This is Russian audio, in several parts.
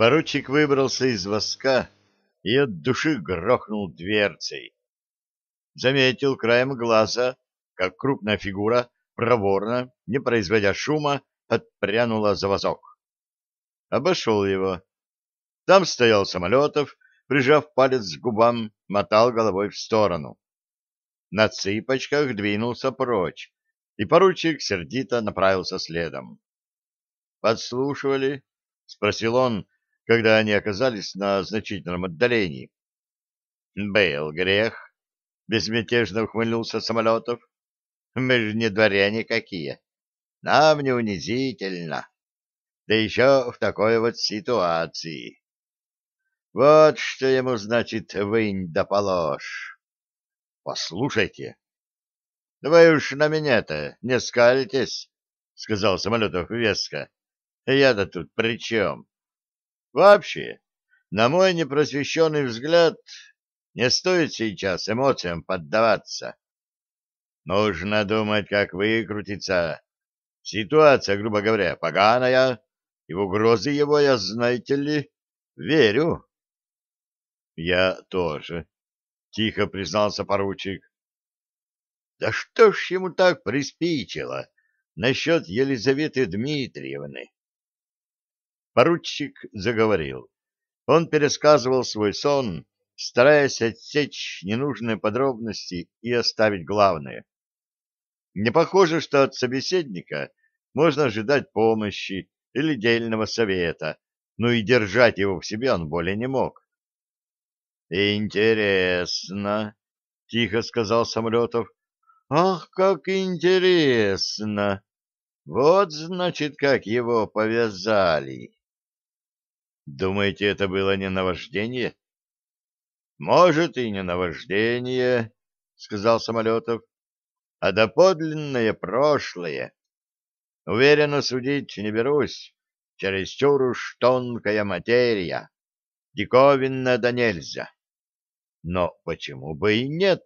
Поручик выбрался из воска и от души грохнул дверцей. Заметил краем глаза, как крупная фигура проворно, не производя шума, отпрянула за вазок. Обошел его. Там стоял Самолетов, прижав палец к губам, мотал головой в сторону. На цыпочках двинулся прочь, и поручик сердито направился следом. «Подслушивали?» — спросил он, когда они оказались на значительном отдалении. «Был грех», — безмятежно ухмыльнулся Самолетов. «Мы же не дворяне какие. Нам не унизительно. Да еще в такой вот ситуации. Вот что ему значит вынь да положь. Послушайте. Вы уж на меня-то не скальтесь, — сказал Самолетов веско. Я-то тут при чем? Вообще, на мой непросвещенный взгляд, не стоит сейчас эмоциям поддаваться. Нужно думать, как выкрутиться. Ситуация, грубо говоря, поганая, и в угрозы его я, знаете ли, верю. Я тоже, — тихо признался поручик. Да что ж ему так приспичило насчет Елизаветы Дмитриевны? Поручик заговорил. Он пересказывал свой сон, стараясь отсечь ненужные подробности и оставить главное. Не похоже, что от собеседника можно ожидать помощи или дельного совета, но и держать его в себе он более не мог. «Интересно», — тихо сказал Самолетов. «Ах, как интересно! Вот, значит, как его повязали!» Думаете, это было не наваждение? Может, и не наваждение, сказал Самолетов, а доподлинное прошлое. Уверенно судить не берусь, чересчур уж тонкая материя, диковинна да нельзя. Но почему бы и нет?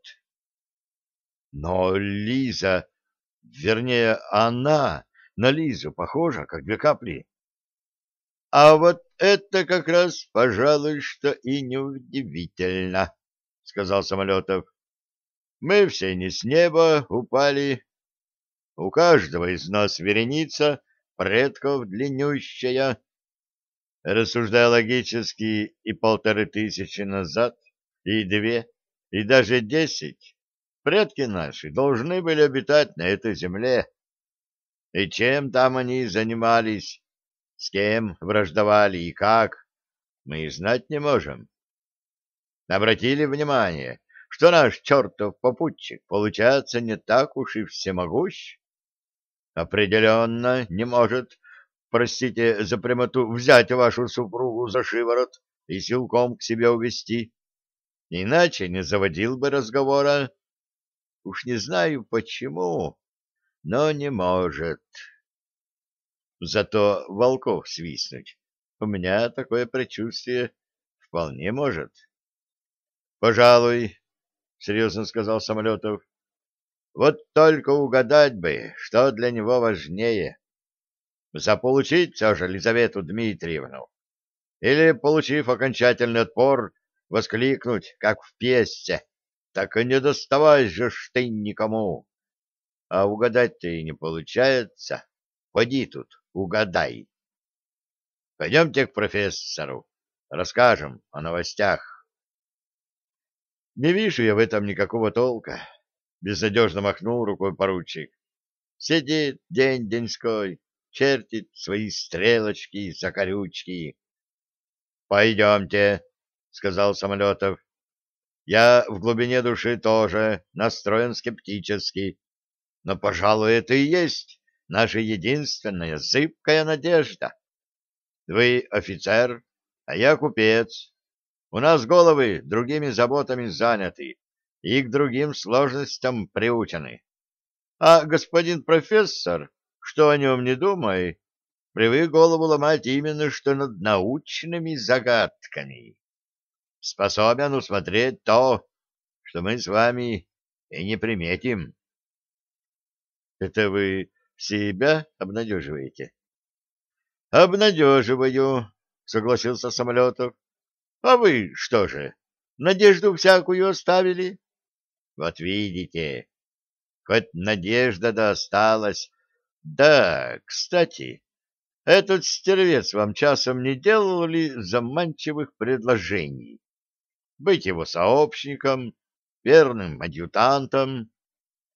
Но Лиза, вернее, она на Лизу похожа, как две капли. А вот это как раз, пожалуй, что и неудивительно, — сказал Самолетов. Мы все не с неба упали. У каждого из нас вереница предков длиннющая. Рассуждая логически, и полторы тысячи назад, и две, и даже десять, предки наши должны были обитать на этой земле. И чем там они занимались? С кем враждовали и как, мы и знать не можем. Обратили внимание, что наш чертов попутчик получается не так уж и всемогущ? Определенно не может, простите за прямоту, взять вашу супругу за шиворот и силком к себе увести. Иначе не заводил бы разговора. Уж не знаю почему, но не может. Зато волков свистнуть. У меня такое предчувствие вполне может. — Пожалуй, — серьезно сказал Самолетов. — Вот только угадать бы, что для него важнее. Заполучить все же Лизавету Дмитриевну. Или, получив окончательный отпор, воскликнуть, как в песте. Так и не доставай же ж ты никому. А угадать-то и не получается. Поди тут угадай. Пойдемте к профессору, расскажем о новостях. Не вижу я в этом никакого толка, безнадежно махнул рукой поручик. Сидит день-деньской, чертит свои стрелочки, закорючки. Пойдемте, сказал Самолетов. Я в глубине души тоже настроен скептически, но, пожалуй, это и есть наша единственная зыбкая надежда. Вы офицер, а я купец. У нас головы другими заботами заняты и к другим сложностям приучены. А господин профессор, что о нем не думай, привык голову ломать именно что над научными загадками. Способен усмотреть то, что мы с вами и не приметим. — Это вы себя обнадеживаете? Обнадеживаю, — согласился Самолетов. — А вы что же, надежду всякую оставили? — Вот видите, хоть надежда да осталась. Да, кстати, этот стервец вам часом не делал ли заманчивых предложений? Быть его сообщником, верным адъютантом,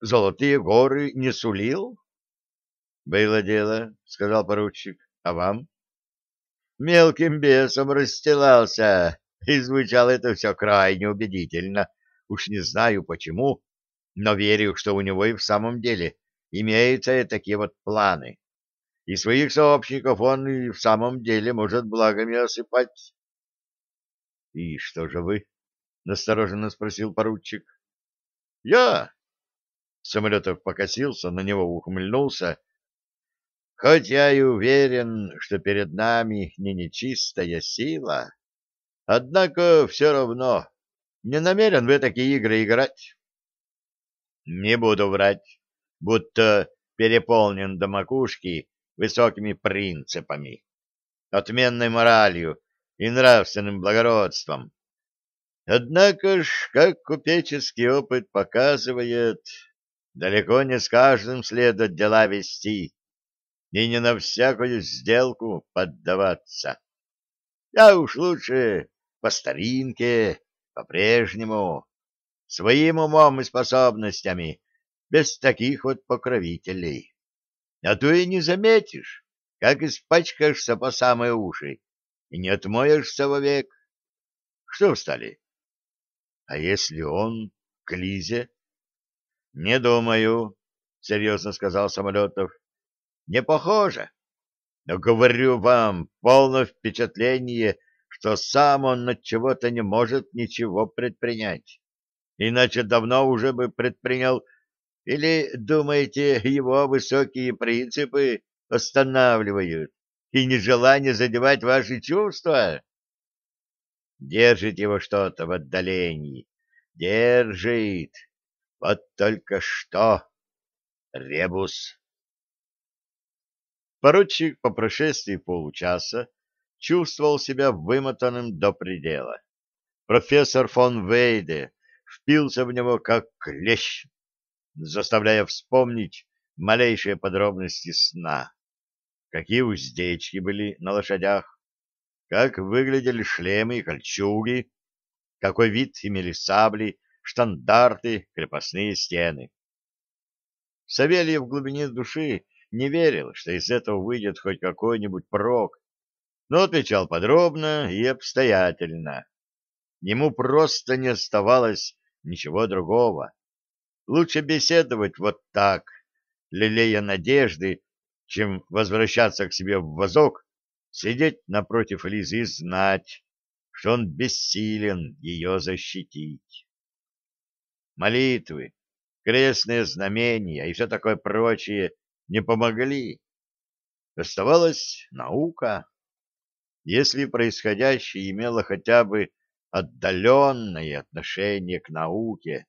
золотые горы не сулил? — Было дело, — сказал поручик. — А вам? Мелким бесом расстилался, и звучало это все крайне убедительно. Уж не знаю почему, но верю, что у него и в самом деле имеются такие вот планы. И своих сообщников он и в самом деле может благами осыпать. — И что же вы? — настороженно спросил поручик. — Я? Самолетов покосился, на него ухмыльнулся. — Хоть я и уверен, что перед нами не нечистая сила, однако все равно не намерен в такие игры играть. Не буду врать, будто переполнен до макушки высокими принципами, отменной моралью и нравственным благородством. Однако ж, как купеческий опыт показывает, далеко не с каждым следует дела вести и не на всякую сделку поддаваться. Я уж лучше по старинке, по-прежнему, своим умом и способностями, без таких вот покровителей. А то и не заметишь, как испачкаешься по самые уши и не отмоешься вовек. Что встали? А если он к Лизе? Не думаю, серьезно сказал Самолетов. Не похоже. Но говорю вам, полное впечатление, что сам он от чего-то не может ничего предпринять. Иначе давно уже бы предпринял или, думаете, его высокие принципы останавливают и нежелание задевать ваши чувства? Держит его что-то в отдалении. Держит. Вот только что. Ребус. Поручик по прошествии получаса чувствовал себя вымотанным до предела. Профессор фон Вейде впился в него как клещ, заставляя вспомнить малейшие подробности сна. Какие уздечки были на лошадях, как выглядели шлемы и кольчуги, какой вид имели сабли, штандарты, крепостные стены. Савельев в глубине души не верил, что из этого выйдет хоть какой-нибудь прок, но отвечал подробно и обстоятельно. Ему просто не оставалось ничего другого. Лучше беседовать вот так, лелея надежды, чем возвращаться к себе в вазок, сидеть напротив Лизы и знать, что он бессилен ее защитить. Молитвы, крестные знамения и все такое прочее не помогли. Оставалась наука. Если происходящее имело хотя бы отдаленное отношение к науке,